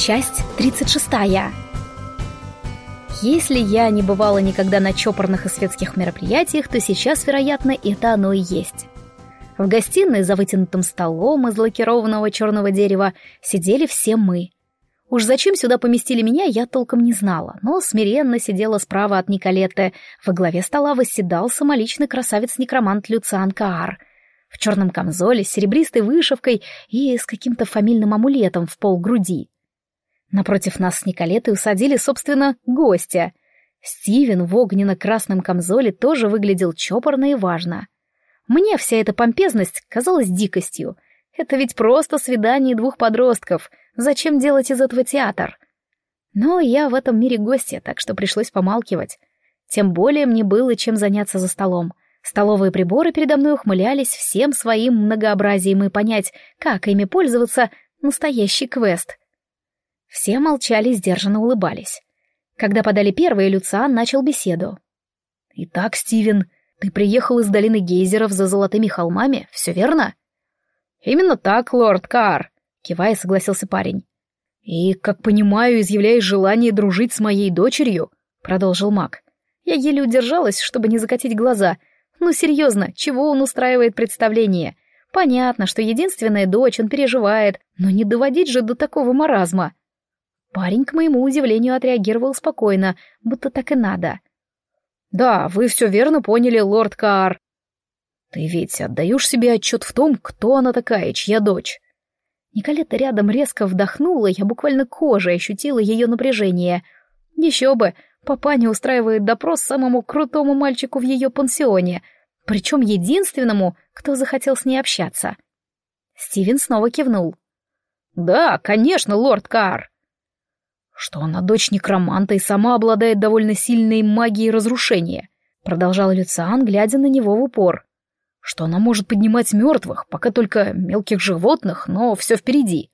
Часть 36. Если я не бывала никогда на чопорных и светских мероприятиях, то сейчас, вероятно, это оно и есть. В гостиной за вытянутым столом из лакированного черного дерева сидели все мы. Уж зачем сюда поместили меня, я толком не знала, но смиренно сидела справа от Николетты. Во главе стола восседал самоличный красавец-некромант Люциан Каар — в черном камзоле с серебристой вышивкой и с каким-то фамильным амулетом в пол груди. Напротив нас с Николетой усадили, собственно, гостя. Стивен в огненно-красном камзоле тоже выглядел чопорно и важно. Мне вся эта помпезность казалась дикостью. Это ведь просто свидание двух подростков. Зачем делать из этого театр? Но я в этом мире гостья, так что пришлось помалкивать. Тем более мне было чем заняться за столом. Столовые приборы передо мной ухмылялись всем своим многообразием и понять, как ими пользоваться — настоящий квест. Все молчали, сдержанно улыбались. Когда подали первые, Люциан начал беседу. «Итак, Стивен, ты приехал из долины гейзеров за золотыми холмами, все верно?» «Именно так, лорд Кар», — кивая, согласился парень. «И, как понимаю, изъявляешь желание дружить с моей дочерью?» — продолжил маг. Я еле удержалась, чтобы не закатить глаза. Ну, серьезно, чего он устраивает представление? Понятно, что единственная дочь, он переживает, но не доводить же до такого маразма. Парень, к моему удивлению, отреагировал спокойно, будто так и надо. «Да, вы все верно поняли, лорд Каар. Ты ведь отдаешь себе отчет в том, кто она такая, чья дочь?» Николета рядом резко вдохнула, я буквально кожей ощутила ее напряжение. Еще бы, папаня устраивает допрос самому крутому мальчику в ее пансионе, причем единственному, кто захотел с ней общаться. Стивен снова кивнул. «Да, конечно, лорд Кар что она дочь некроманта и сама обладает довольно сильной магией разрушения, продолжал Люциан, глядя на него в упор. Что она может поднимать мертвых, пока только мелких животных, но все впереди.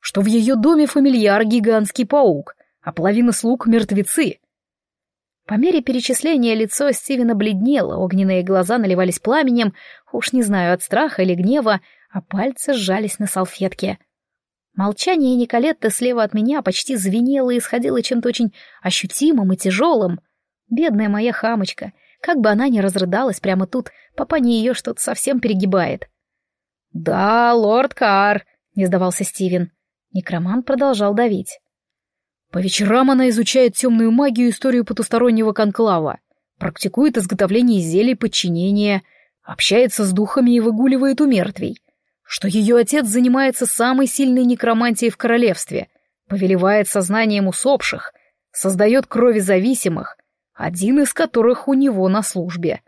Что в ее доме фамильяр гигантский паук, а половина слуг мертвецы. По мере перечисления лицо Стивена бледнело, огненные глаза наливались пламенем, уж не знаю, от страха или гнева, а пальцы сжались на салфетке — Молчание Николетты слева от меня почти звенело и исходило чем-то очень ощутимым и тяжелым. Бедная моя хамочка, как бы она ни разрыдалась прямо тут, папа не ее что-то совсем перегибает. «Да, лорд Кар», — не сдавался Стивен. Некромант продолжал давить. По вечерам она изучает темную магию и историю потустороннего конклава, практикует изготовление зелий подчинения, общается с духами и выгуливает у мертвей что ее отец занимается самой сильной некромантией в королевстве, повелевает сознанием усопших, создает крови зависимых, один из которых у него на службе.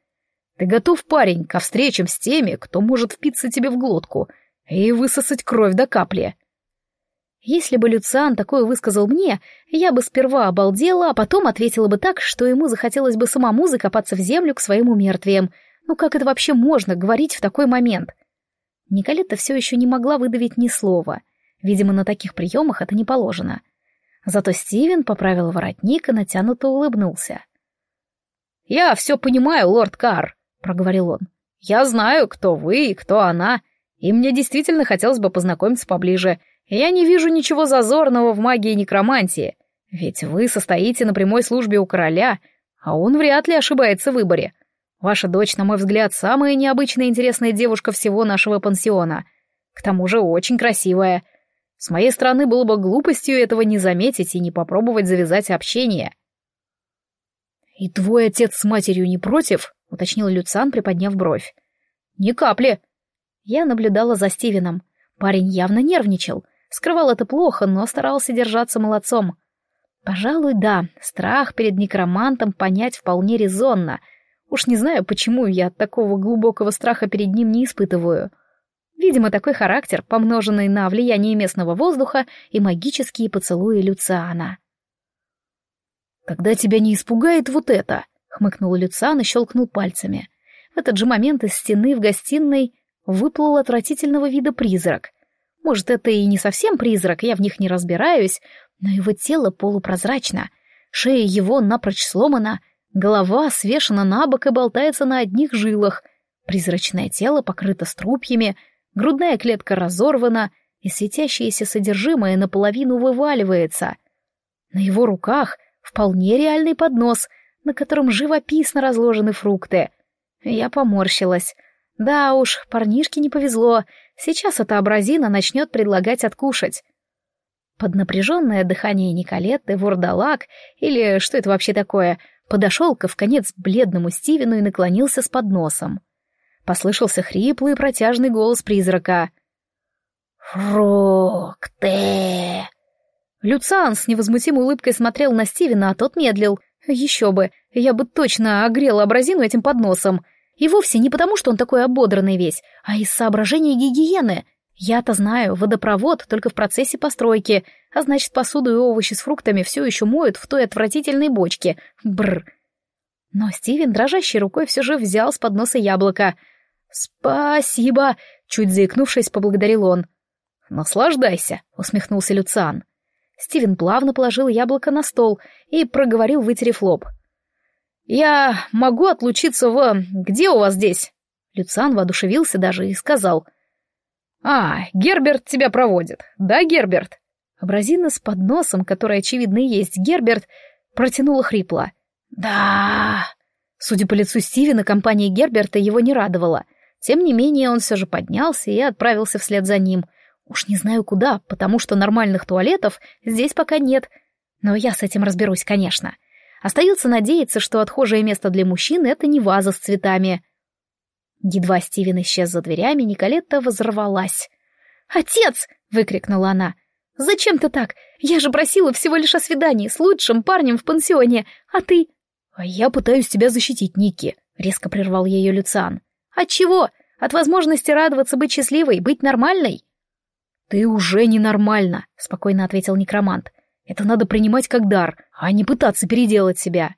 Ты готов, парень, ко встречам с теми, кто может впиться тебе в глотку и высосать кровь до капли? Если бы Люциан такое высказал мне, я бы сперва обалдела, а потом ответила бы так, что ему захотелось бы самому закопаться в землю к своим умертвиям. Ну как это вообще можно говорить в такой момент? — Николетта все еще не могла выдавить ни слова. Видимо, на таких приемах это не положено. Зато Стивен поправил воротник и натянуто улыбнулся. «Я все понимаю, лорд Кар», — проговорил он. «Я знаю, кто вы и кто она, и мне действительно хотелось бы познакомиться поближе. Я не вижу ничего зазорного в магии некромантии, ведь вы состоите на прямой службе у короля, а он вряд ли ошибается в выборе. Ваша дочь, на мой взгляд, самая необычная и интересная девушка всего нашего пансиона. К тому же очень красивая. С моей стороны было бы глупостью этого не заметить и не попробовать завязать общение. «И твой отец с матерью не против?» — уточнил Люциан, приподняв бровь. «Ни капли». Я наблюдала за Стивеном. Парень явно нервничал. Скрывал это плохо, но старался держаться молодцом. Пожалуй, да, страх перед некромантом понять вполне резонно — Уж не знаю, почему я такого глубокого страха перед ним не испытываю. Видимо, такой характер, помноженный на влияние местного воздуха и магические поцелуи Люциана. «Когда тебя не испугает вот это», — хмыкнул Люциан и щелкнул пальцами. В этот же момент из стены в гостиной выплыл отвратительного вида призрак. Может, это и не совсем призрак, я в них не разбираюсь, но его тело полупрозрачно, шея его напрочь сломана — Голова свешена на бок и болтается на одних жилах. Призрачное тело покрыто струпьями, грудная клетка разорвана, и светящееся содержимое наполовину вываливается. На его руках вполне реальный поднос, на котором живописно разложены фрукты. Я поморщилась. Да уж, парнишке не повезло. Сейчас эта абразина начнет предлагать откушать. Под напряженное дыхание Николетты вурдалак, или что это вообще такое, подошел ко в конец бледному Стивену и наклонился с подносом. Послышался хриплый протяжный голос призрака. «Фрукты!» Люциан с невозмутимой улыбкой смотрел на Стивена, а тот медлил. Еще бы, я бы точно огрела абразину этим подносом. И вовсе не потому, что он такой ободранный весь, а из соображений гигиены. Я-то знаю, водопровод только в процессе постройки, а значит, посуду и овощи с фруктами все еще моют в той отвратительной бочке. Бррр. Но Стивен дрожащей рукой все же взял с подноса яблоко. «Спасибо!» — чуть заикнувшись, поблагодарил он. «Наслаждайся!» — усмехнулся Люциан. Стивен плавно положил яблоко на стол и проговорил, вытерев лоб. «Я могу отлучиться в... Где у вас здесь?» Люциан воодушевился даже и сказал. «А, Герберт тебя проводит. Да, Герберт?» Абразина с подносом, который, очевидно, и есть Герберт, протянула хрипло. «Да...» Судя по лицу Стивена, компания Герберта его не радовала. Тем не менее, он все же поднялся и отправился вслед за ним — Уж не знаю куда, потому что нормальных туалетов здесь пока нет. Но я с этим разберусь, конечно. Остается надеяться, что отхожее место для мужчин — это не ваза с цветами. Едва Стивен исчез за дверями, Николетта взорвалась. «Отец!» — выкрикнула она. «Зачем ты так? Я же просила всего лишь о свидании с лучшим парнем в пансионе, а ты...» «А я пытаюсь тебя защитить, Ники», — резко прервал ее Люциан. «От чего? От возможности радоваться быть счастливой, быть нормальной?» «Ты уже ненормально», — спокойно ответил некромант. «Это надо принимать как дар, а не пытаться переделать себя».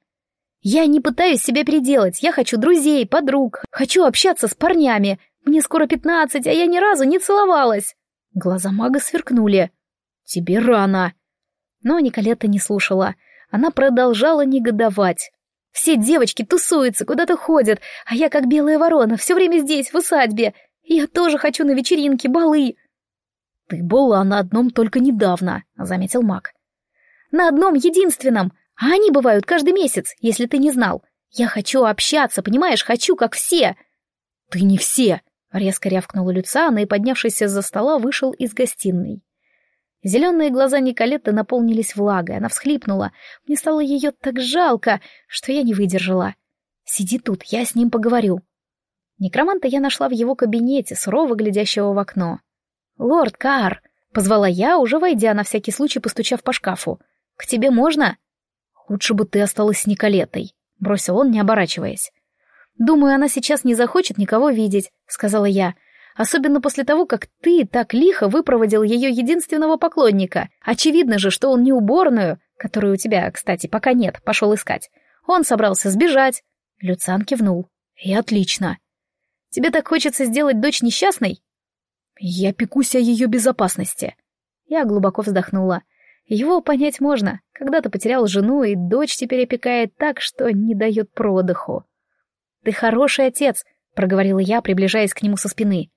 «Я не пытаюсь себя переделать, я хочу друзей, подруг, хочу общаться с парнями. Мне скоро пятнадцать, а я ни разу не целовалась». Глаза мага сверкнули. «Тебе рано». Но Николетта не слушала. Она продолжала негодовать. «Все девочки тусуются, куда-то ходят, а я как белая ворона, все время здесь, в усадьбе. Я тоже хочу на вечеринки, балы». «Ты была на одном только недавно», — заметил маг. «На одном единственном, а они бывают каждый месяц, если ты не знал. Я хочу общаться, понимаешь, хочу, как все». «Ты не все», — резко рявкнула Люциана и, поднявшись из-за стола, вышел из гостиной. Зеленые глаза Николетты наполнились влагой, она всхлипнула. Мне стало ее так жалко, что я не выдержала. «Сиди тут, я с ним поговорю». Некроманта я нашла в его кабинете, сурово глядящего в окно. «Лорд Кар!» — позвала я, уже войдя, на всякий случай постучав по шкафу. «К тебе можно?» «Лучше бы ты осталась с Николетой», — бросил он, не оборачиваясь. «Думаю, она сейчас не захочет никого видеть», — сказала я. «Особенно после того, как ты так лихо выпроводил ее единственного поклонника. Очевидно же, что он не уборную, которую у тебя, кстати, пока нет, пошел искать. Он собрался сбежать». Люцан кивнул. «И отлично. Тебе так хочется сделать дочь несчастной?» Я пекусь о ее безопасности. Я глубоко вздохнула. Его понять можно. Когда-то потерял жену, и дочь теперь опекает так, что не дает продыху. «Ты хороший отец», — проговорила я, приближаясь к нему со спины.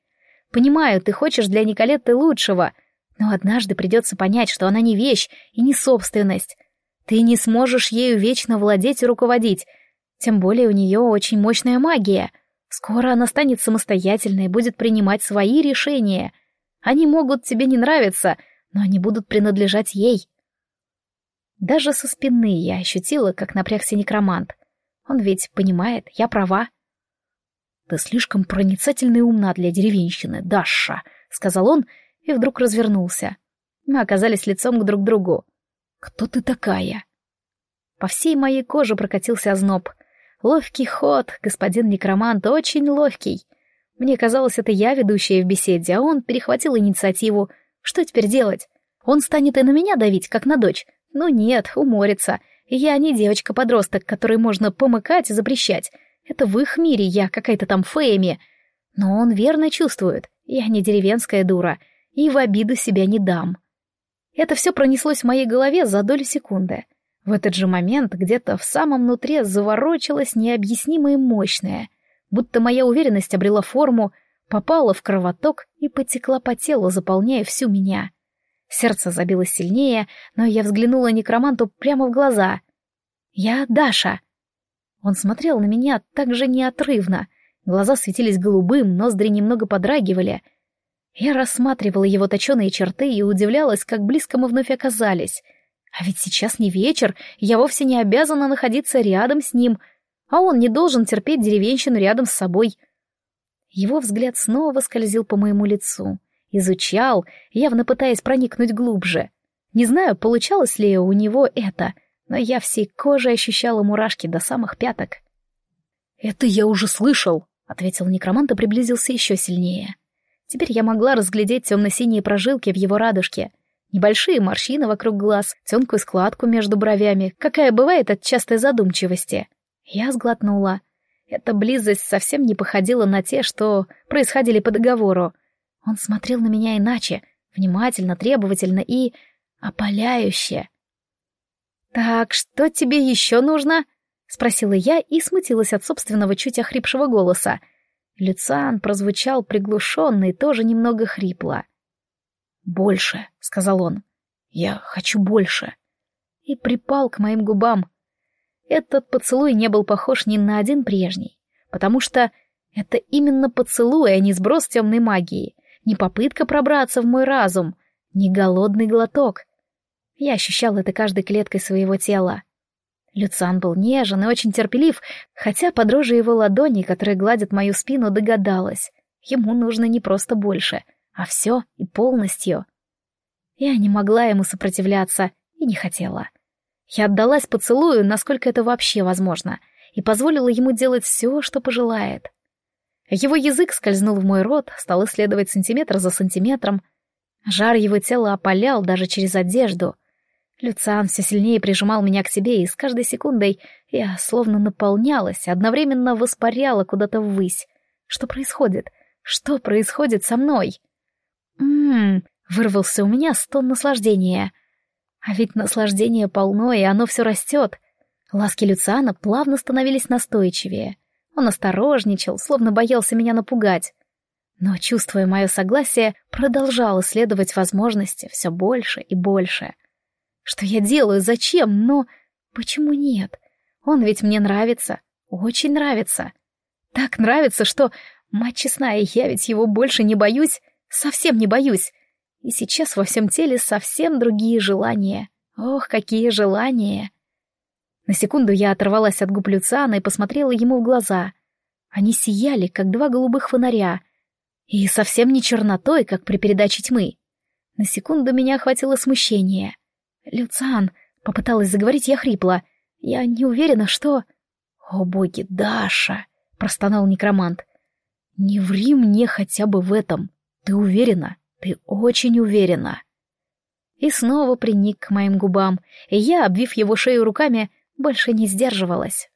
«Понимаю, ты хочешь для Николетты лучшего, но однажды придется понять, что она не вещь и не собственность. Ты не сможешь ею вечно владеть и руководить, тем более у нее очень мощная магия. Скоро она станет самостоятельной и будет принимать свои решения. Они могут тебе не нравиться, но они будут принадлежать ей. Даже со спины я ощутила, как напрягся некромант. Он ведь понимает, я права. «Ты слишком проницательна и умна для деревенщины, Даша», — сказал он и вдруг развернулся. Мы оказались лицом к друг другу. «Кто ты такая?» По всей моей коже прокатился озноб — Ловкий ход, господин некромант, очень ловкий. Мне казалось, это я ведущая в беседе, а он перехватил инициативу. Что теперь делать? Он станет и на меня давить, как на дочь. Ну нет, уморится. Я не девочка-подросток, которой можно помыкать и запрещать. Это в их мире я какая-то там Фэми. Но он верно чувствует. Я не деревенская дура. И в обиду себя не дам. Это все пронеслось в моей голове за долю секунды. В этот же момент где-то в самом нутре заворочилось необъяснимое мощное, будто моя уверенность обрела форму, попала в кровоток и потекла по телу, заполняя всю меня. Сердце забилось сильнее, но я взглянула некроманту прямо в глаза. «Я Даша». Он смотрел на меня так же неотрывно. Глаза светились голубым, ноздри немного подрагивали. Я рассматривала его точеные черты и удивлялась, как близко мы вновь оказались. А ведь сейчас не вечер, я вовсе не обязана находиться рядом с ним, а он не должен терпеть деревенщину рядом с собой. Его взгляд снова скользил по моему лицу — изучал, явно пытаясь проникнуть глубже. Не знаю, получалось ли у него это, но я всей кожей ощущала мурашки до самых пяток. «Это я уже слышал», — ответил некромант и приблизился еще сильнее. Теперь я могла разглядеть темно-синие прожилки в его радужке, небольшие морщины вокруг глаз, тонкую складку между бровями, какая бывает от частой задумчивости. Я сглотнула. Эта близость совсем не походила на те, что происходили по договору, он смотрел на меня иначе, внимательно, требовательно и... опаляюще. «Так, что тебе еще нужно?» — спросила я и смутилась от собственного чуть охрипшего голоса. Люциан прозвучал приглушенно и тоже немного хрипло. «Больше», — сказал он. «Я хочу больше». И припал к моим губам. Этот поцелуй не был похож ни на один прежний, потому что это именно поцелуй, а не сброс темной магии не попытка пробраться в мой разум, не голодный глоток. Я ощущал это каждой клеткой своего тела. Люциан был нежен и очень терпелив, хотя под дрожи его ладони, которые гладят мою спину, догадалась. Ему нужно не просто больше, а все и полностью. Я не могла ему сопротивляться и не хотела. Я отдалась поцелую, насколько это вообще возможно, и позволила ему делать все, что пожелает. Его язык скользнул в мой рот, стал исследовать сантиметр за сантиметром. Жар его тела опалял даже через одежду. Люциан все сильнее прижимал меня к себе, и с каждой секундой я словно наполнялась, одновременно воспаряла куда-то ввысь. Что происходит? Что происходит со мной? Ммм, вырвался у меня стон наслаждения. А ведь наслаждение полно, и оно все растет. Ласки Люциана плавно становились настойчивее. Он осторожничал, словно боялся меня напугать. Но, чувствуя мое согласие, продолжал исследовать возможности все больше и больше. Что я делаю, зачем, но почему нет? Он ведь мне нравится, очень нравится. Так нравится, что, мать честная, я ведь его больше не боюсь, совсем не боюсь. И сейчас во всем теле совсем другие желания. Ох, какие желания! На секунду я оторвалась от губ Люциана и посмотрела ему в глаза. Они сияли, как два голубых фонаря, и совсем не чернотой, как при передаче тьмы. На секунду меня охватило смущение. «Люциан», — попыталась заговорить я хрипло, — «я не уверена, что...» «О боги, Даша!» — простонал некромант. «Не ври мне хотя бы в этом. Ты уверена? Ты очень уверена!» И снова приник к моим губам, и я, обвив его шею руками, больше не сдерживалась.